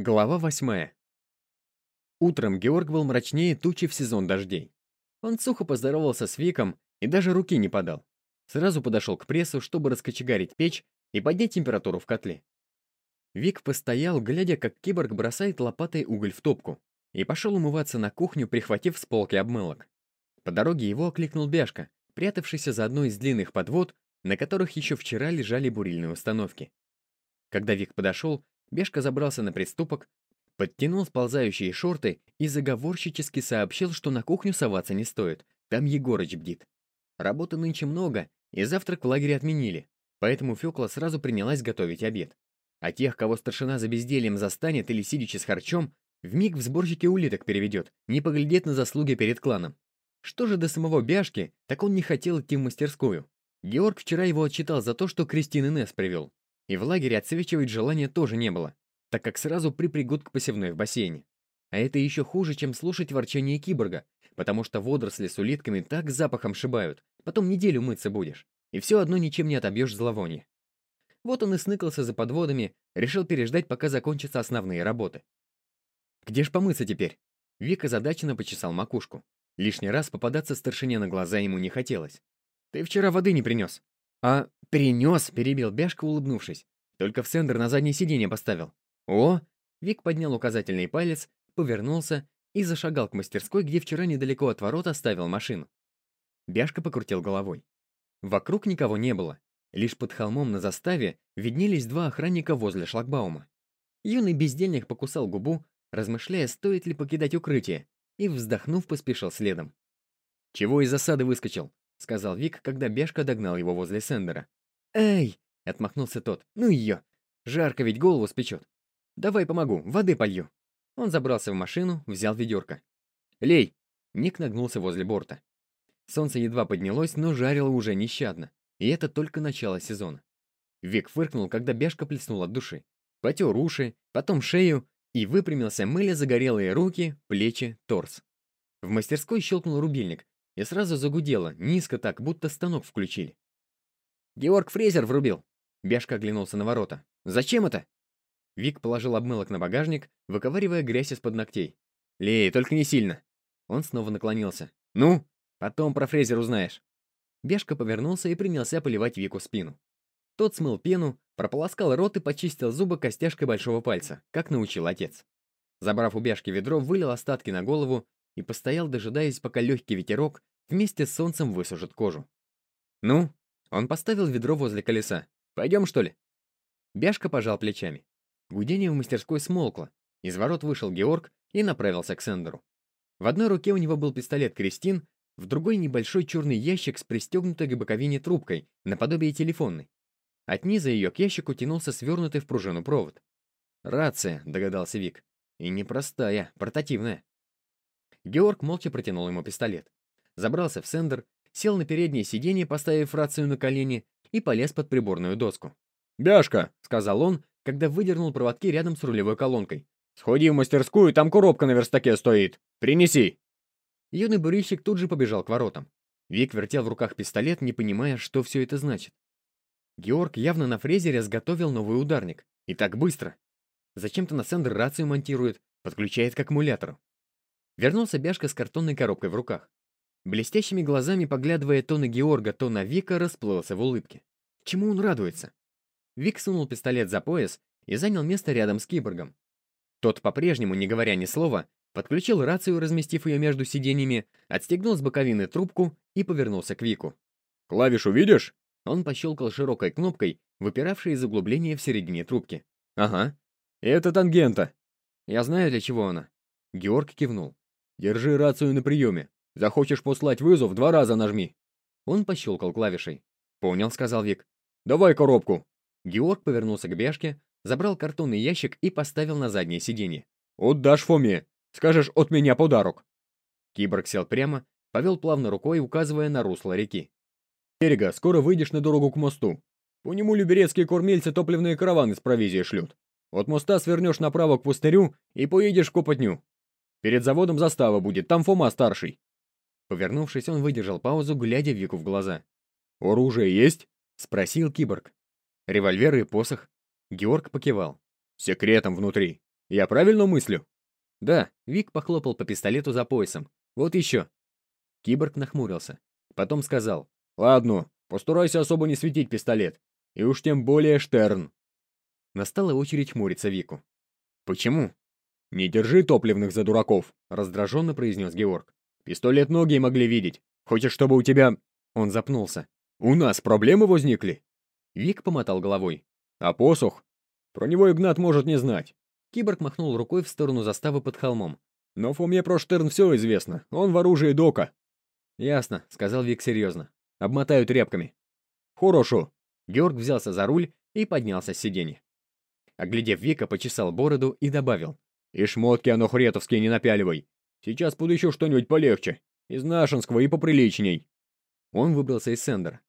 Глава восьмая. Утром Георг был мрачнее тучи в сезон дождей. Он сухо поздоровался с Виком и даже руки не подал. Сразу подошел к прессу, чтобы раскочегарить печь и поднять температуру в котле. Вик постоял, глядя, как киборг бросает лопатой уголь в топку, и пошел умываться на кухню, прихватив с полки обмылок. По дороге его окликнул Бяшка, прятавшийся за одной из длинных подвод, на которых еще вчера лежали бурильные установки. Когда Вик подошел, Бешка забрался на приступок, подтянул сползающие шорты и заговорщически сообщил, что на кухню соваться не стоит, там Егорыч бдит. Работы нынче много, и завтрак в лагере отменили, поэтому Фёкла сразу принялась готовить обед. А тех, кого старшина за бездельем застанет или сидячи с харчом, вмиг в сборщики улиток переведет, не поглядит на заслуги перед кланом. Что же до самого Бяшки, так он не хотел идти в мастерскую. Георг вчера его отчитал за то, что Кристин Инесс привел. И в лагере отсвечивать желания тоже не было, так как сразу припрягут к посевной в бассейне. А это еще хуже, чем слушать ворчание киборга, потому что водоросли с улитками так запахом шибают, потом неделю мыться будешь, и все одно ничем не отобьешь зловоние. Вот он и сныкался за подводами, решил переждать, пока закончатся основные работы. Где ж помыться теперь? Вика задаченно почесал макушку. Лишний раз попадаться старшине на глаза ему не хотелось. «Ты вчера воды не принес». «А принес», — перебил Бяшка, улыбнувшись. «Только в сендер на заднее сиденье поставил». «О!» Вик поднял указательный палец, повернулся и зашагал к мастерской, где вчера недалеко от ворот оставил машину. Бяшка покрутил головой. Вокруг никого не было. Лишь под холмом на заставе виднелись два охранника возле шлагбаума. Юный бездельник покусал губу, размышляя, стоит ли покидать укрытие, и, вздохнув, поспешил следом. «Чего из засады выскочил?» — сказал Вик, когда Бешка догнал его возле Сендера. «Эй!» — отмахнулся тот. «Ну ее! Жарко ведь голову спечет. Давай помогу, воды полью». Он забрался в машину, взял ведерко. «Лей!» — Ник нагнулся возле борта. Солнце едва поднялось, но жарило уже нещадно. И это только начало сезона. Вик фыркнул, когда Бешка плеснул от души. Потер уши, потом шею и выпрямился, мыля загорелые руки, плечи, торс. В мастерской щелкнул рубильник, и сразу загудело, низко так, будто станок включили. «Георг Фрезер врубил!» Бяшка оглянулся на ворота. «Зачем это?» Вик положил обмылок на багажник, выковыривая грязь из-под ногтей. «Лей, только не сильно!» Он снова наклонился. «Ну, потом про Фрезер узнаешь». Бешка повернулся и принялся поливать Вику спину. Тот смыл пену, прополоскал рот и почистил зубы костяшкой большого пальца, как научил отец. Забрав у Бяшки ведро, вылил остатки на голову и постоял, дожидаясь, пока легкий ветерок вместе с солнцем высушит кожу. «Ну?» Он поставил ведро возле колеса. «Пойдем, что ли?» Бяшка пожал плечами. Гудение в мастерской смолкло. Из ворот вышел Георг и направился к Сендеру. В одной руке у него был пистолет Кристин, в другой небольшой черный ящик с пристегнутой к боковине трубкой, наподобие телефонной. От низа ее к ящику тянулся свернутый в пружину провод. «Рация», — догадался Вик. «И непростая, портативная». Георг молча протянул ему пистолет. Забрался в сендер, сел на переднее сиденье, поставив рацию на колени, и полез под приборную доску. «Бяшка!» — сказал он, когда выдернул проводки рядом с рулевой колонкой. «Сходи в мастерскую, там коробка на верстаке стоит. Принеси!» Юный бурильщик тут же побежал к воротам. Вик вертел в руках пистолет, не понимая, что все это значит. Георг явно на фрезере сготовил новый ударник. И так быстро. Зачем-то на сендер рацию монтирует, подключает к аккумулятору. Вернулся Бяшка с картонной коробкой в руках. Блестящими глазами, поглядывая то на Георга, то на Вика, расплылся в улыбке. Чему он радуется? Вик сунул пистолет за пояс и занял место рядом с киборгом. Тот, по-прежнему, не говоря ни слова, подключил рацию, разместив ее между сиденьями, отстегнул с боковины трубку и повернулся к Вику. «Клавишу видишь?» Он пощелкал широкой кнопкой, выпиравшей из углубления в середине трубки. «Ага. Это тангента. Я знаю, для чего она». Георг кивнул. Держи рацию на приеме. Захочешь послать вызов, два раза нажми. Он пощелкал клавишей. Понял, сказал Вик. Давай коробку. Георг повернулся к Бяшке, забрал картонный ящик и поставил на заднее сиденье. «Отдашь Фоме! Скажешь, от меня подарок!» Киборг сел прямо, повел плавно рукой, указывая на русло реки. «Берега, скоро выйдешь на дорогу к мосту. По нему люберецкие кормильцы топливные караваны с провизией шлют. От моста свернешь направо к пустырю и поедешь к Копотню. Перед заводом застава будет, там Фома старший». Повернувшись, он выдержал паузу, глядя Вику в глаза. «Оружие есть?» — спросил киборг. «Револьвер и посох». Георг покивал. «Секретом внутри. Я правильно мыслю?» «Да», — Вик похлопал по пистолету за поясом. «Вот еще». Киборг нахмурился. Потом сказал. «Ладно, постарайся особо не светить пистолет. И уж тем более Штерн». Настала очередь хмуриться Вику. «Почему?» «Не держи топливных за дураков», — раздраженно произнес Георг. «Пистолет многие могли видеть. Хочешь, чтобы у тебя...» Он запнулся. «У нас проблемы возникли?» Вик помотал головой. «А посох? Про него Игнат может не знать». Киборг махнул рукой в сторону заставы под холмом. «Но Фоме про Штерн все известно. Он в оружии Дока». «Ясно», — сказал Вик серьезно. «Обмотаю тряпками». «Хорошо». Георг взялся за руль и поднялся с сиденья. Оглядев Вика, почесал бороду и добавил. «И шмотки анохретовские не напяливай. Сейчас буду еще что-нибудь полегче. Из нашинского и поприличней». Он выбрался из сендера.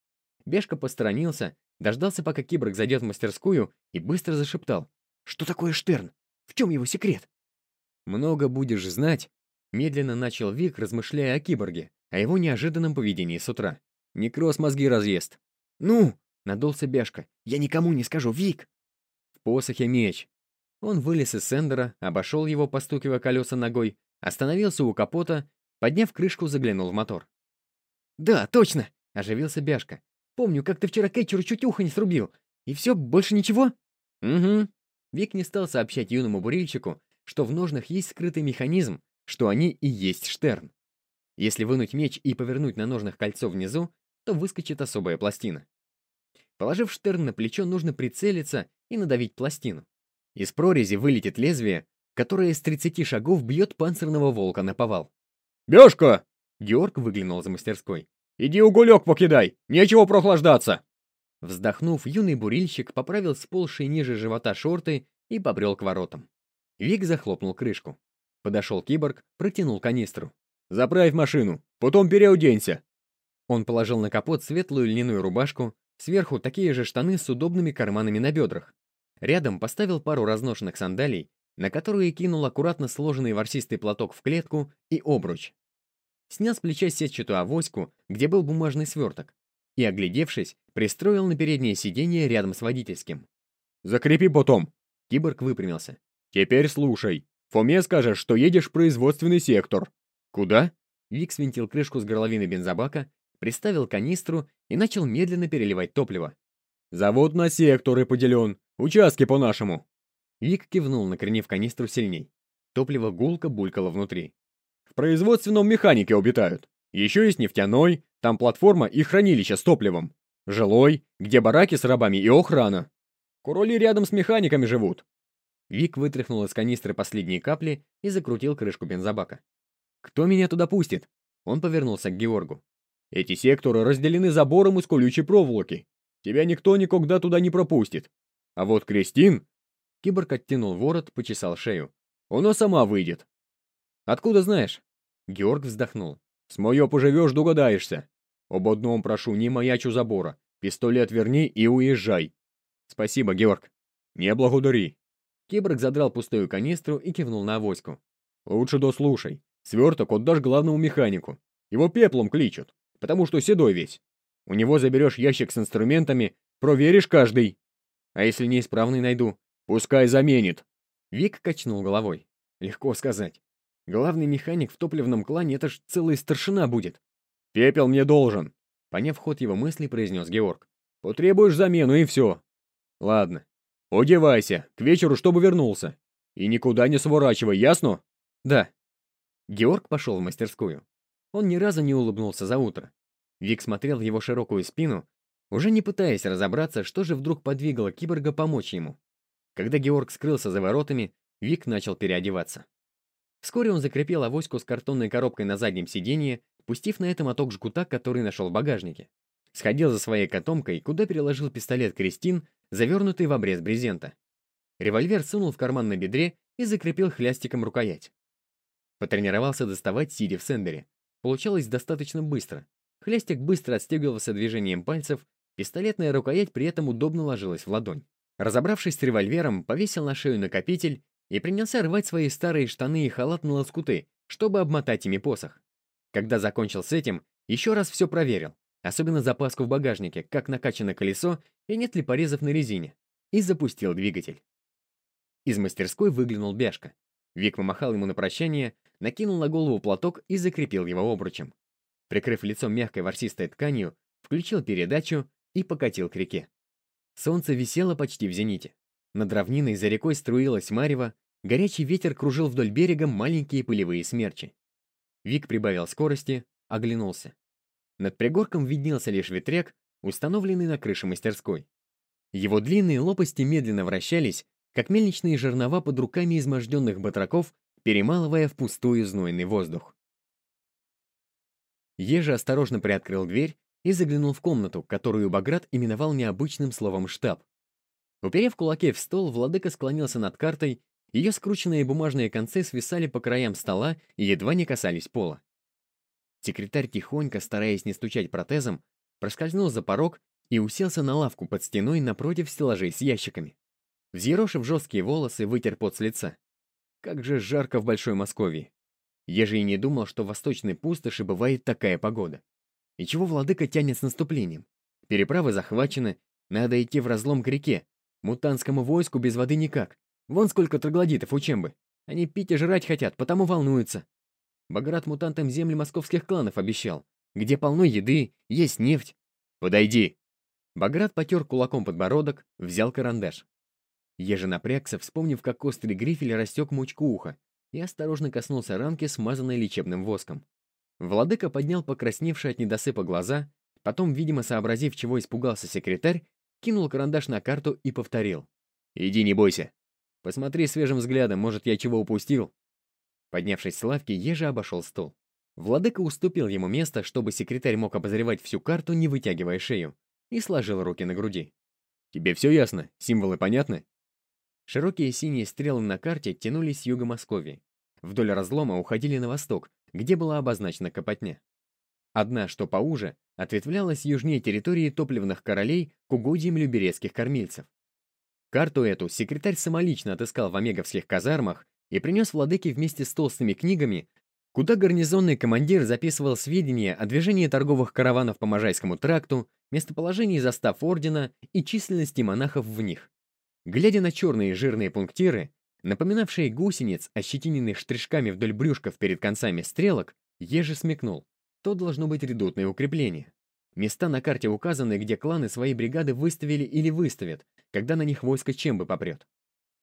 Бешка посторонился, дождался, пока киборг зайдет в мастерскую, и быстро зашептал. «Что такое Штерн? В чем его секрет?» «Много будешь знать», — медленно начал Вик, размышляя о киборге, о его неожиданном поведении с утра. «Некроз мозги разъест». «Ну!» — надулся Бешка. «Я никому не скажу, Вик!» В посохе меч. Он вылез из сендера, обошел его, постукивая колеса ногой, остановился у капота, подняв крышку, заглянул в мотор. «Да, точно!» — оживился Бяшка. «Помню, как ты вчера Кэтчеру чуть ухо не срубил. И все, больше ничего?» «Угу». Вик не стал сообщать юному бурильщику, что в ножнах есть скрытый механизм, что они и есть Штерн. Если вынуть меч и повернуть на ножнах кольцо внизу, то выскочит особая пластина. Положив Штерн на плечо, нужно прицелиться и надавить пластину. Из прорези вылетит лезвие, которое с 30 шагов бьет панцирного волка на повал. «Бешка!» Георг выглянул за мастерской. «Иди уголек покидай! Нечего прохлаждаться!» Вздохнув, юный бурильщик поправил сползшие ниже живота шорты и побрел к воротам. Вик захлопнул крышку. Подошел киборг, протянул канистру. «Заправь машину, потом переоденься!» Он положил на капот светлую льняную рубашку, сверху такие же штаны с удобными карманами на бедрах. Рядом поставил пару разношенных сандалий, на которые кинул аккуратно сложенный ворсистый платок в клетку и обруч. Снял с плеча сетчатую авоську, где был бумажный сверток, и, оглядевшись, пристроил на переднее сиденье рядом с водительским. «Закрепи потом!» Киборг выпрямился. «Теперь слушай. Фоме скажешь, что едешь в производственный сектор». «Куда?» Вик свинтил крышку с горловины бензобака, приставил канистру и начал медленно переливать топливо. «Завод на секторы поделен. Участки по-нашему». Вик кивнул, накренив канистру сильней. Топливо гулко булькало внутри. В производственном механике обитают. Еще есть нефтяной, там платформа и хранилище с топливом. Жилой, где бараки с рабами и охрана. Куроли рядом с механиками живут. Вик вытряхнул из канистры последние капли и закрутил крышку бензобака. «Кто меня туда пустит?» Он повернулся к Георгу. «Эти секторы разделены забором из колючей проволоки. Тебя никто никогда туда не пропустит. А вот Кристин...» Киборг оттянул ворот, почесал шею. «Она сама выйдет. «Откуда знаешь?» Георг вздохнул. «С моё поживешь, догадаешься. Об одном прошу, не маячь у забора. Пистолет верни и уезжай». «Спасибо, Георг». «Не благодари». Киборг задрал пустую канистру и кивнул на авоську. «Лучше дослушай. Сверток отдашь главному механику. Его пеплом кличут, потому что седой весь. У него заберешь ящик с инструментами, проверишь каждый. А если неисправный найду? Пускай заменит». Вик качнул головой. Легко сказать. Главный механик в топливном клане — это ж целый старшина будет. Пепел мне должен. Поняв ход его мыслей, произнес Георг. Потребуешь замену и все. Ладно. Одевайся, к вечеру, чтобы вернулся. И никуда не сворачивай, ясно? Да. Георг пошел в мастерскую. Он ни разу не улыбнулся за утро. Вик смотрел в его широкую спину, уже не пытаясь разобраться, что же вдруг подвигало киборга помочь ему. Когда Георг скрылся за воротами, Вик начал переодеваться. Вскоре он закрепил авоську с картонной коробкой на заднем сиденье, пустив на это моток жгута, который нашел в багажнике. Сходил за своей котомкой, куда переложил пистолет Кристин, завернутый в обрез брезента. Револьвер сунул в карман на бедре и закрепил хлястиком рукоять. Потренировался доставать, сидя в сендере. Получалось достаточно быстро. Хлястик быстро отстегивался движением пальцев, пистолетная рукоять при этом удобно ложилась в ладонь. Разобравшись с револьвером, повесил на шею накопитель и принялся рвать свои старые штаны и халат на лоскуты, чтобы обмотать ими посох. Когда закончил с этим, еще раз все проверил, особенно запаску в багажнике, как накачано колесо и нет ли порезов на резине, и запустил двигатель. Из мастерской выглянул Бяшка. Вик помахал ему на прощание, накинул на голову платок и закрепил его обручем. Прикрыв лицо мягкой ворсистой тканью, включил передачу и покатил к реке. Солнце висело почти в зените. Над равниной за рекой струилась марево, горячий ветер кружил вдоль берега маленькие пылевые смерчи. Вик прибавил скорости, оглянулся. Над пригорком виднелся лишь ветряк, установленный на крыше мастерской. Его длинные лопасти медленно вращались, как мельничные жернова под руками изможденных батраков, перемалывая в пустую знойный воздух. Ежа осторожно приоткрыл дверь и заглянул в комнату, которую Баграт именовал необычным словом «штаб». Уперев кулаки в стол, владыка склонился над картой, ее скрученные бумажные концы свисали по краям стола и едва не касались пола. Секретарь тихонько, стараясь не стучать протезом, проскользнул за порог и уселся на лавку под стеной напротив стеллажей с ящиками. Взъерошив жесткие волосы, вытер пот с лица. Как же жарко в Большой Москве. Я же и не думал, что в восточной пустоши бывает такая погода. И чего владыка тянет с наступлением? Переправы захвачены, надо идти в разлом к реке. Мутанскому войску без воды никак. Вон сколько троглодитов у Чембы. Они пить и жрать хотят, потому волнуются. Баграт мутантам земли московских кланов обещал, где полно еды, есть нефть. Подойди. Баграт потер кулаком подбородок, взял карандаш. Еже напрягся, вспомнив, как острый грифель растек мучку уха, и осторожно коснулся ранки, смазанной лечебным воском. Владыка поднял покрасневшие от недосыпа глаза, потом, видимо, сообразив, чего испугался секретарь, кинул карандаш на карту и повторил. «Иди, не бойся. Посмотри свежим взглядом, может, я чего упустил». Поднявшись с лавки, Ежа обошел стол. Владыка уступил ему место, чтобы секретарь мог обозревать всю карту, не вытягивая шею, и сложил руки на груди. «Тебе все ясно? Символы понятны?» Широкие синие стрелы на карте тянулись с юга Московии. Вдоль разлома уходили на восток, где была обозначена Копотня. Одна, что поуже, ответвлялась южнее территории топливных королей к угодьям люберецких кормильцев. Карту эту секретарь самолично отыскал в омеговских казармах и принес владыке вместе с толстыми книгами, куда гарнизонный командир записывал сведения о движении торговых караванов по Можайскому тракту, местоположении застав ордена и численности монахов в них. Глядя на черные жирные пунктиры, напоминавшие гусениц, ощетиненных штришками вдоль брюшков перед концами стрелок, еже смекнул. То должно быть редутное укрепление. Места на карте указаны, где кланы свои бригады выставили или выставят, когда на них войско Чембы попрет.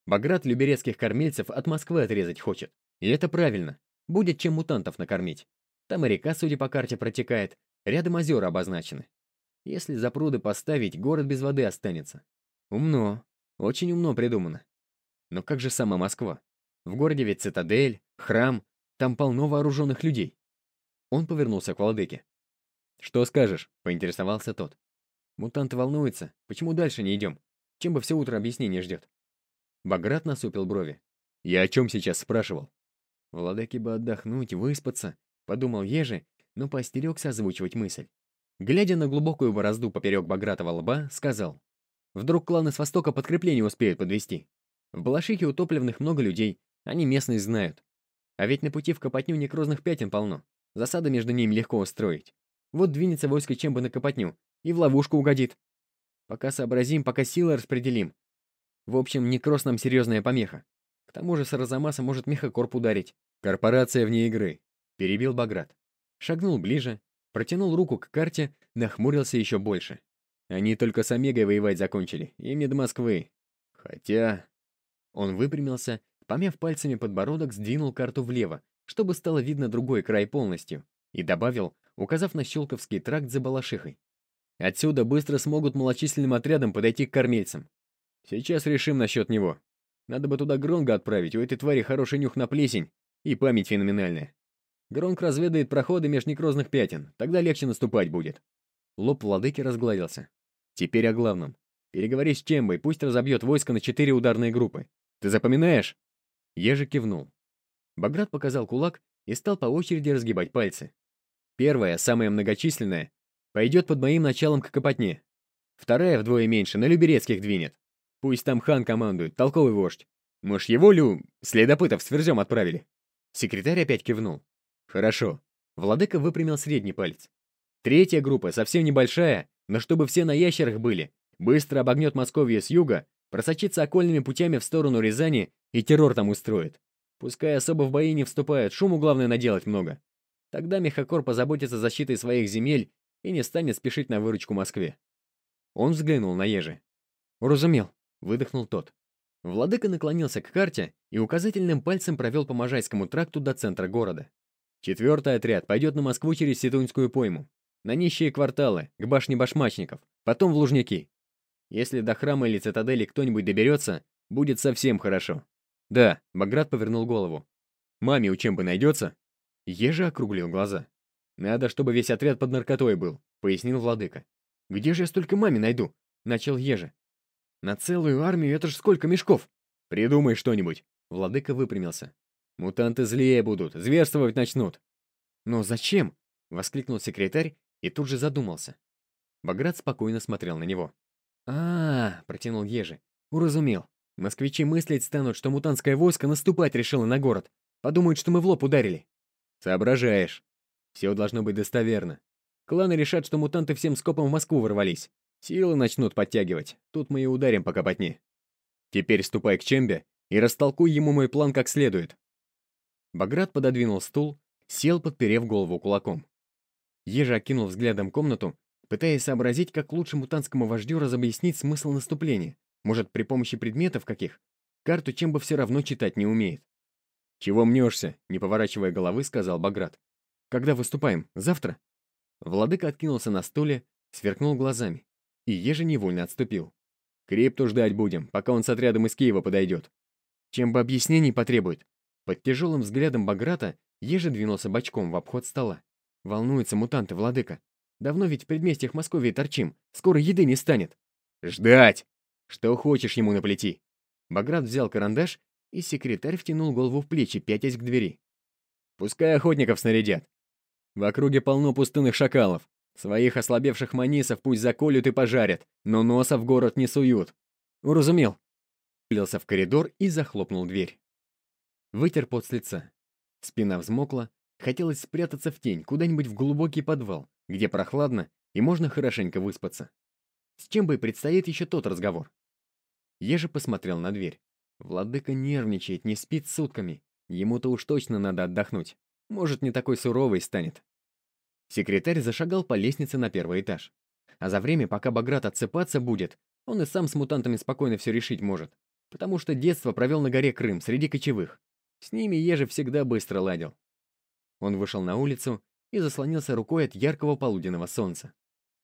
Баграт люберецких кормильцев от Москвы отрезать хочет. И это правильно. Будет чем мутантов накормить. Там и река, судя по карте, протекает. Рядом озера обозначены. Если за пруды поставить, город без воды останется. Умно. Очень умно придумано. Но как же сама Москва? В городе ведь цитадель, храм, там полно вооруженных людей. Он повернулся к владыке. «Что скажешь?» — поинтересовался тот. «Мутанты волнуются. Почему дальше не идем? Чем бы все утро объяснение ждет?» Баграт насупил брови. «Я о чем сейчас спрашивал?» «Владыке бы отдохнуть, выспаться», — подумал Ежи, но поостерегся озвучивать мысль. Глядя на глубокую борозду поперек Багратова лба, сказал. «Вдруг кланы с востока подкрепление успеют подвести. В Балашихе у топливных много людей, они местность знают. А ведь на пути в Копотню некрозных пятен полно. Засады между ними легко устроить. Вот двинется войско чем бы на Копотню, и в ловушку угодит. Пока сообразим, пока силы распределим. В общем, некроз нам серьезная помеха. К тому же с Арзамаса может мехокорп ударить. Корпорация вне игры. Перебил Баграт. Шагнул ближе, протянул руку к карте, нахмурился еще больше. Они только с Омегой воевать закончили, им не до Москвы. Хотя... Он выпрямился, помяв пальцами подбородок, сдвинул карту влево, чтобы стало видно другой край полностью, и добавил, указав на Щелковский тракт за Балашихой. Отсюда быстро смогут малочисленным отрядом подойти к кормильцам. Сейчас решим насчет него. Надо бы туда Гронга отправить, у этой твари хороший нюх на плесень и память феноменальная. Гронг разведает проходы меж некрозных пятен, тогда легче наступать будет. Лоб владыки разгладился. Теперь о главном. Переговори с Чембой, пусть разобьет войско на четыре ударные группы. Ты запоминаешь?» Ежи кивнул. Баграт показал кулак и стал по очереди разгибать пальцы. Первая, самая многочисленная, пойдет под моим началом к Копотне. Вторая вдвое меньше, на Люберецких двинет. Пусть там хан командует, толковый вождь. Мы ж его, Лю, следопытов с ферзем отправили. Секретарь опять кивнул. Хорошо. Владыка выпрямил средний палец. Третья группа, совсем небольшая, но чтобы все на ящерах были, быстро обогнет Московье с юга просочиться окольными путями в сторону Рязани и террор там устроит. Пускай особо в бои не вступают, шуму главное наделать много. Тогда Мехакор позаботится защитой своих земель и не станет спешить на выручку Москве. Он взглянул на Ежи. «Уразумел», — выдохнул тот. Владыка наклонился к карте и указательным пальцем провел по Можайскому тракту до центра города. Четвертый отряд пойдет на Москву через Сетуньскую пойму, на нищие кварталы, к башне башмачников, потом в Лужники. Если до храма или цитадели кто-нибудь доберется, будет совсем хорошо. Да, Баграт повернул голову. Маме у чем бы найдется? Ежа округлил глаза. Надо, чтобы весь отряд под наркотой был, пояснил владыка. Где же я столько маме найду? Начал Ежа. На целую армию это ж сколько мешков? Придумай что-нибудь. Владыка выпрямился. Мутанты злее будут, зверствовать начнут. Но зачем? Воскликнул секретарь и тут же задумался. Баграт спокойно смотрел на него. А, -а, -а протянул Ежи. «Уразумел. Москвичи мыслить станут, что мутантское войско наступать решило на город. Подумают, что мы в лоб ударили». «Соображаешь. Все должно быть достоверно. Кланы решат, что мутанты всем скопом в Москву ворвались. Силы начнут подтягивать. Тут мы и ударим по копотне. Теперь ступай к Чембе и растолкуй ему мой план как следует». Баграт пододвинул стул, сел, подперев голову кулаком. Ежа окинул взглядом комнату, пытаясь сообразить, как лучше мутантскому вождю разобъяснить смысл наступления. Может, при помощи предметов каких? Карту чем бы все равно читать не умеет. «Чего мнешься?» — не поворачивая головы, сказал Баграт. «Когда выступаем? Завтра?» Владыка откинулся на стуле, сверкнул глазами. И еже невольно отступил. «Крипту ждать будем, пока он с отрядом из Киева подойдет. Чем бы объяснений потребует?» Под тяжелым взглядом Баграта еже двинулся бочком в обход стола. Волнуются мутанты, владыка. Давно ведь в предместьях Москвы торчим. Скоро еды не станет. Ждать! Что хочешь ему наплети. Баграт взял карандаш, и секретарь втянул голову в плечи, пятясь к двери. Пускай охотников снарядят. В округе полно пустынных шакалов. Своих ослабевших манисов пусть заколют и пожарят, но носа в город не суют. Уразумел. Плелся в коридор и захлопнул дверь. Вытер пот с лица. Спина взмокла, Хотелось спрятаться в тень, куда-нибудь в глубокий подвал, где прохладно и можно хорошенько выспаться. С чем бы и предстоит еще тот разговор. Ежи посмотрел на дверь. Владыка нервничает, не спит сутками. Ему-то уж точно надо отдохнуть. Может, не такой суровый станет. Секретарь зашагал по лестнице на первый этаж. А за время, пока Баграт отсыпаться будет, он и сам с мутантами спокойно все решить может. Потому что детство провел на горе Крым, среди кочевых. С ними Ежи всегда быстро ладил. Он вышел на улицу и заслонился рукой от яркого полуденного солнца.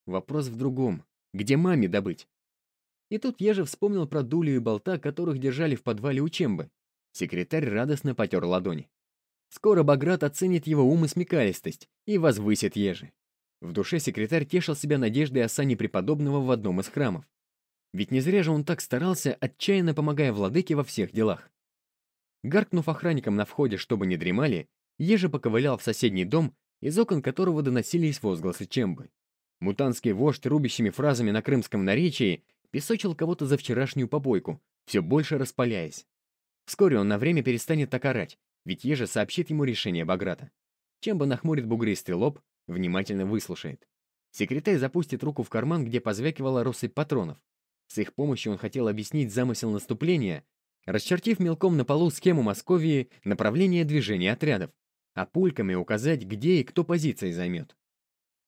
Вопрос в другом. Где маме добыть? И тут я же вспомнил про Дулю и Болта, которых держали в подвале у Чембы. Секретарь радостно потер ладони. Скоро Баграт оценит его ум и смекалистость и возвысит ежи. В душе секретарь тешил себя надеждой о сане преподобного в одном из храмов. Ведь не зря же он так старался, отчаянно помогая владыке во всех делах. Гаркнув охранникам на входе, чтобы не дремали, Ежи поковылял в соседний дом, из окон которого доносились возгласы Чембы. Мутанский вождь рубящими фразами на крымском наречии песочил кого-то за вчерашнюю побойку, все больше распаляясь. Вскоре он на время перестанет так орать, ведь Ежа сообщит ему решение Баграта. Чемба нахмурит бугристый лоб, внимательно выслушает. Секретарь запустит руку в карман, где позвякивала россыпь патронов. С их помощью он хотел объяснить замысел наступления, расчертив мелком на полу схему Московии направление движения отрядов а пульками указать, где и кто позиции займет.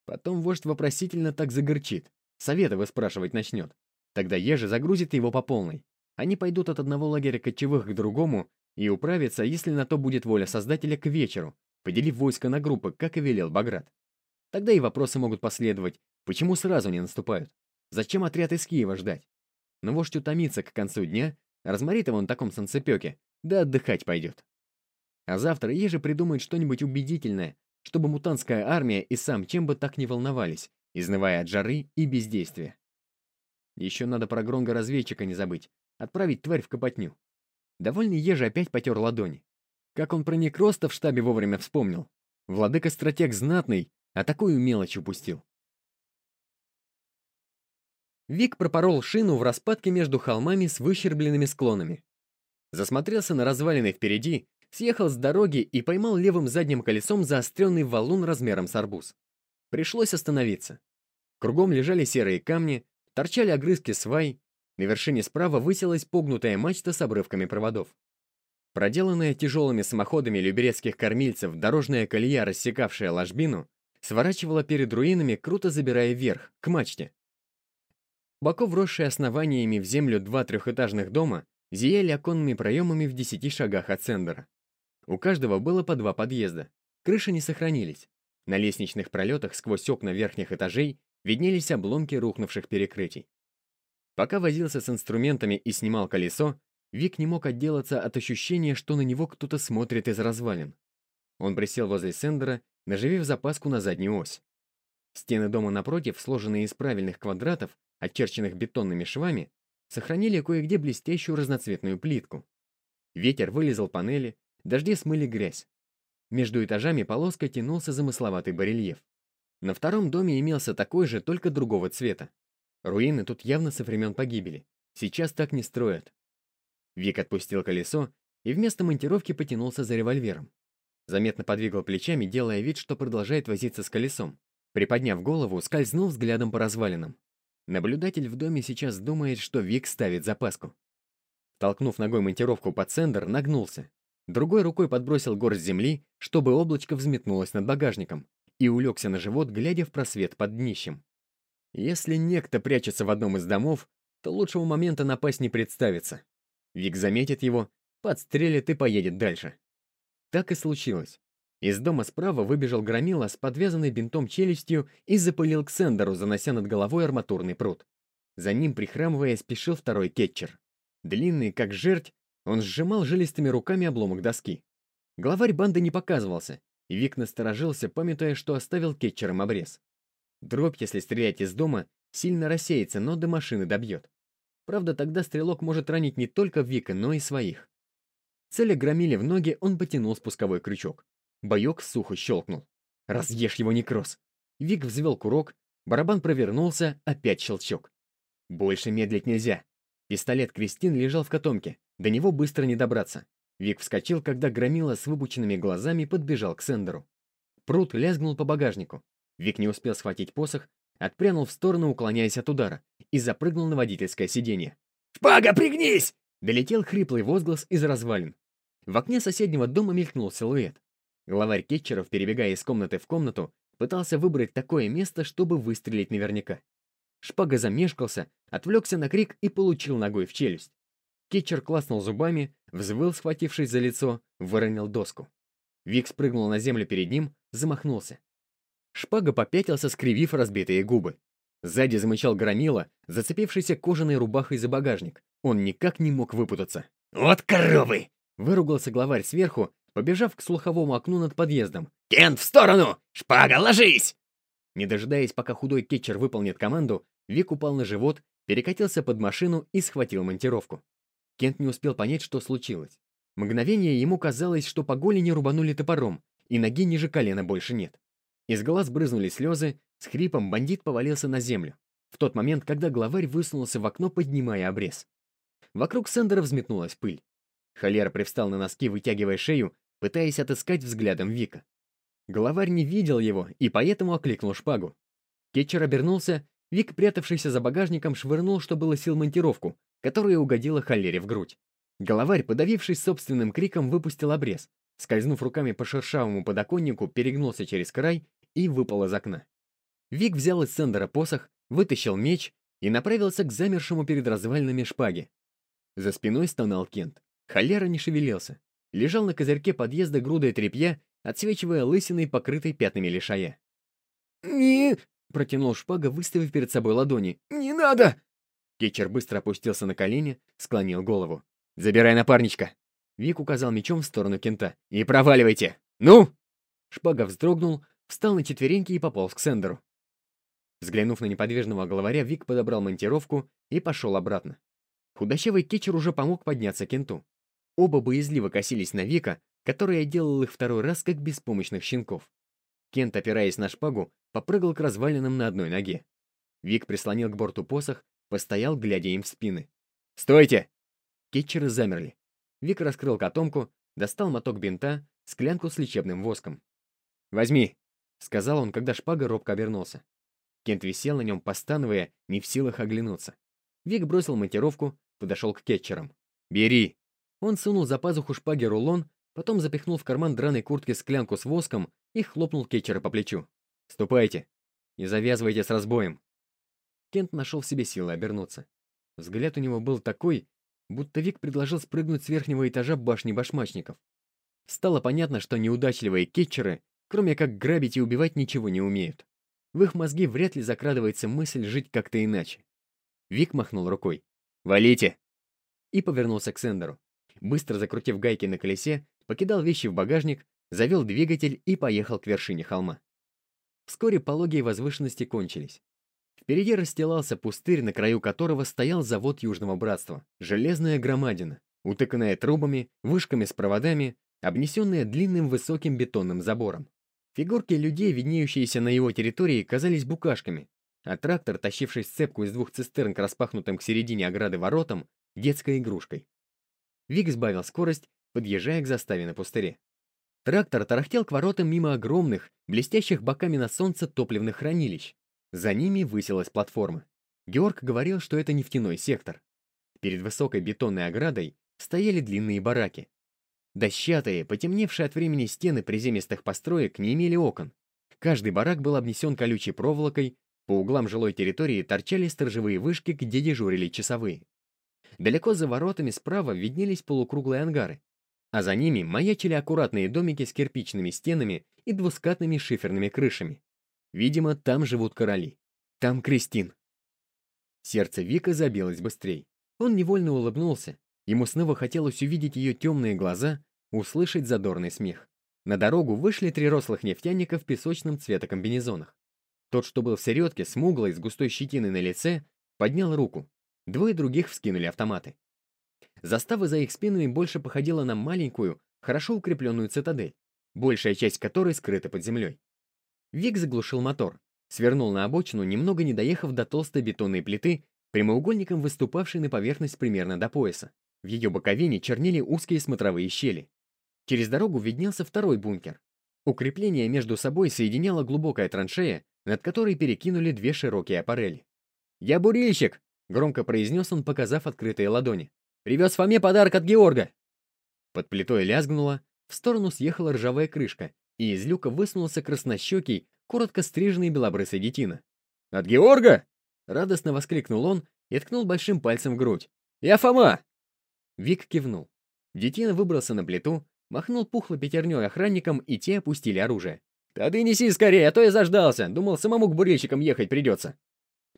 Потом вождь вопросительно так загорчит, советы выспрашивать начнет. Тогда Ежи загрузит его по полной. Они пойдут от одного лагеря кочевых к другому и управятся, если на то будет воля Создателя, к вечеру, поделив войско на группы, как и велел Баграт. Тогда и вопросы могут последовать, почему сразу не наступают? Зачем отряд из Киева ждать? Но вождь утомится к концу дня, разморит его на таком санцепёке, да отдыхать пойдет. А завтра Ежи придумает что-нибудь убедительное, чтобы мутантская армия и сам чем бы так не волновались, изнывая от жары и бездействия. Еще надо про Гронга-разведчика не забыть, отправить тварь в копотню. Довольный Ежи опять потер ладони. Как он про некроста в штабе вовремя вспомнил. Владыка-стратег знатный, а такую мелочь упустил. Вик пропорол шину в распадке между холмами с выщербленными склонами. Засмотрелся на развалины впереди съехал с дороги и поймал левым задним колесом заостренный валун размером с арбуз. Пришлось остановиться. Кругом лежали серые камни, торчали огрызки свай, на вершине справа высилась погнутая мачта с обрывками проводов. Проделанная тяжелыми самоходами люберецких кормильцев дорожная колея, рассекавшая ложбину, сворачивала перед руинами, круто забирая вверх, к мачте. Глубоко вросшие основаниями в землю два трехэтажных дома зияли оконными проемами в десяти шагах от Сендера. У каждого было по два подъезда. Крыши не сохранились. На лестничных пролетах сквозь окна верхних этажей виднелись обломки рухнувших перекрытий. Пока возился с инструментами и снимал колесо, Вик не мог отделаться от ощущения, что на него кто-то смотрит из развалин. Он присел возле Сендера, наживив запаску на заднюю ось. Стены дома напротив, сложенные из правильных квадратов, очерченных бетонными швами, сохранили кое-где блестящую разноцветную плитку. Ветер вылезал панели, дожди смыли грязь. Между этажами полоской тянулся замысловатый барельеф. На втором доме имелся такой же, только другого цвета. Руины тут явно со времен погибели. Сейчас так не строят. Вик отпустил колесо и вместо монтировки потянулся за револьвером. Заметно подвигал плечами, делая вид, что продолжает возиться с колесом. Приподняв голову, скользнул взглядом по развалинам. Наблюдатель в доме сейчас думает, что Вик ставит запаску. Толкнув ногой монтировку под цендер, нагнулся. Другой рукой подбросил горсть земли, чтобы облачко взметнулось над багажником, и улегся на живот, глядя в просвет под днищем. Если некто прячется в одном из домов, то лучшего момента напасть не представится. Вик заметит его, подстрелит и поедет дальше. Так и случилось. Из дома справа выбежал громила с подвязанной бинтом челюстью и запылил к Сендеру, занося над головой арматурный пруд. За ним, прихрамывая, спешил второй кетчер. Длинный, как жерть, он сжимал жилистыми руками обломок доски. Главарь банды не показывался, и Вик насторожился, памятуя, что оставил кетчером обрез. Дробь, если стрелять из дома, сильно рассеется, но до машины добьет. Правда, тогда стрелок может ранить не только Вика, но и своих. Цели громили в ноги, он потянул спусковой крючок. Боек сухо щелкнул. «Разъешь его, некроз!» Вик взвел курок, барабан провернулся, опять щелчок. Больше медлить нельзя. Пистолет Кристин лежал в котомке, до него быстро не добраться. Вик вскочил, когда громила с выпученными глазами подбежал к Сендеру. Прут лязгнул по багажнику. Вик не успел схватить посох, отпрянул в сторону, уклоняясь от удара, и запрыгнул на водительское сиденье. «Шпага, пригнись!» Долетел хриплый возглас из развалин. В окне соседнего дома мелькнул силуэт. Главарь кетчеров, перебегая из комнаты в комнату, пытался выбрать такое место, чтобы выстрелить наверняка. Шпага замешкался, отвлекся на крик и получил ногой в челюсть. Кетчер класнул зубами, взвыл, схватившись за лицо, выронил доску. Вик спрыгнул на землю перед ним, замахнулся. Шпага попятился, скривив разбитые губы. Сзади замычал громила, зацепившийся кожаной рубахой за багажник. Он никак не мог выпутаться. «Вот коровы!» Выругался главарь сверху, побежав к слуховому окну над подъездом. «Кент, в сторону! Шпага, ложись!» Не дожидаясь, пока худой кетчер выполнит команду, Вик упал на живот, перекатился под машину и схватил монтировку. Кент не успел понять, что случилось. Мгновение ему казалось, что по голени рубанули топором, и ноги ниже колена больше нет. Из глаз брызнули слезы, с хрипом бандит повалился на землю. В тот момент, когда главарь высунулся в окно, поднимая обрез. Вокруг Сендера взметнулась пыль. Холера привстал на носки, вытягивая шею, пытаясь отыскать взглядом Вика. Главарь не видел его и поэтому окликнул шпагу. Кетчер обернулся, Вик, прятавшийся за багажником, швырнул, что было сил монтировку, которая угодила Холере в грудь. Головарь, подавившись собственным криком, выпустил обрез. Скользнув руками по шершавому подоконнику, перегнулся через край и выпал из окна. Вик взял из Сендера посох, вытащил меч и направился к замершему перед развалинами шпаге. За спиной стонал Кент. Холера не шевелился. Лежал на козырьке подъезда грудой тряпья, отсвечивая лысиной, покрытой пятнами лишая. «Не...» — протянул шпага, выставив перед собой ладони. «Не надо!» Кетчер быстро опустился на колени, склонил голову. «Забирай напарничка!» Вик указал мечом в сторону кента. «И проваливайте! Ну!» Шпага вздрогнул, встал на четвереньки и пополз к Сендеру. Взглянув на неподвижного главаря, Вик подобрал монтировку и пошел обратно. Худощавый кетчер уже помог подняться кенту. Оба боязливо косились на Вика, который делал их второй раз как беспомощных щенков. Кент, опираясь на шпагу, попрыгал к развалинам на одной ноге. Вик прислонил к борту посох, постоял, глядя им в спины. «Стойте!» Кетчеры замерли. Вик раскрыл котомку, достал моток бинта, склянку с лечебным воском. «Возьми!» — сказал он, когда шпага робко обернулся. Кент висел на нем, постановая, не в силах оглянуться. Вик бросил монтировку, подошел к кетчерам. «Бери!» Он сунул за пазуху шпаги рулон, потом запихнул в карман драной куртки склянку с воском и хлопнул Кетчера по плечу. «Ступайте и завязывайте с разбоем». Кент нашел в себе силы обернуться. Взгляд у него был такой, будто Вик предложил спрыгнуть с верхнего этажа башни башмачников. Стало понятно, что неудачливые кетчеры, кроме как грабить и убивать, ничего не умеют. В их мозги вряд ли закрадывается мысль жить как-то иначе. Вик махнул рукой. «Валите!» И повернулся к Сендеру. Быстро закрутив гайки на колесе, покидал вещи в багажник, завел двигатель и поехал к вершине холма. Вскоре пологие возвышенности кончились. Впереди расстилался пустырь, на краю которого стоял завод Южного Братства. Железная громадина, утыканная трубами, вышками с проводами, обнесенная длинным высоким бетонным забором. Фигурки людей, виднеющиеся на его территории, казались букашками, а трактор, тащивший сцепку из двух цистерн к распахнутым к середине ограды воротам, детской игрушкой. Вик сбавил скорость, подъезжая к заставе на пустыре. Трактор тарахтел к воротам мимо огромных, блестящих боками на солнце топливных хранилищ. За ними высилась платформа. Георг говорил, что это нефтяной сектор. Перед высокой бетонной оградой стояли длинные бараки. Дощатые, потемневшие от времени стены приземистых построек не имели окон. Каждый барак был обнесен колючей проволокой, по углам жилой территории торчали сторожевые вышки, где дежурили часовые. Далеко за воротами справа виднелись полукруглые ангары, а за ними маячили аккуратные домики с кирпичными стенами и двускатными шиферными крышами. Видимо, там живут короли. Там Кристин. Сердце Вика забилось быстрее. Он невольно улыбнулся. Ему снова хотелось увидеть ее темные глаза, услышать задорный смех. На дорогу вышли три рослых нефтяника в песочном цветокомбинезонах. Тот, что был в середке, смуглый, с густой щетиной на лице, поднял руку. Двое других вскинули автоматы. Застава за их спинами больше походила на маленькую, хорошо укрепленную цитадель, большая часть которой скрыта под землей. Вик заглушил мотор, свернул на обочину, немного не доехав до толстой бетонной плиты, прямоугольником выступавшей на поверхность примерно до пояса. В ее боковине чернели узкие смотровые щели. Через дорогу виднелся второй бункер. Укрепление между собой соединяло глубокая траншея, над которой перекинули две широкие аппарели. «Я бурильщик!» — громко произнес он, показав открытые ладони. «Привез Фоме подарок от Георга!» Под плитой лязгнуло, в сторону съехала ржавая крышка, и из люка высунулся краснощекий, коротко стриженный белобрысый детина. «От Георга?» — радостно воскликнул он и ткнул большим пальцем в грудь. «Я Фома!» Вик кивнул. Детина выбрался на плиту, махнул пухло пятерней охранникам, и те опустили оружие. «Тады неси скорее, а то я заждался. Думал, самому к бурильщикам ехать придется».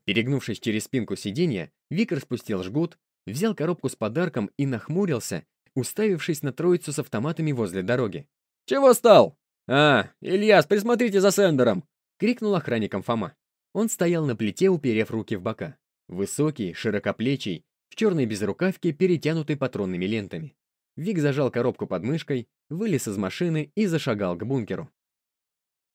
Перегнувшись через спинку сиденья, Вик распустил жгут, взял коробку с подарком и нахмурился, уставившись на троицу с автоматами возле дороги. «Чего стал?» «А, Ильяс, присмотрите за Сендером!» — крикнул охранником Фома. Он стоял на плите, уперев руки в бока. Высокий, широкоплечий, в черной безрукавке, перетянутой патронными лентами. Вик зажал коробку под мышкой, вылез из машины и зашагал к бункеру.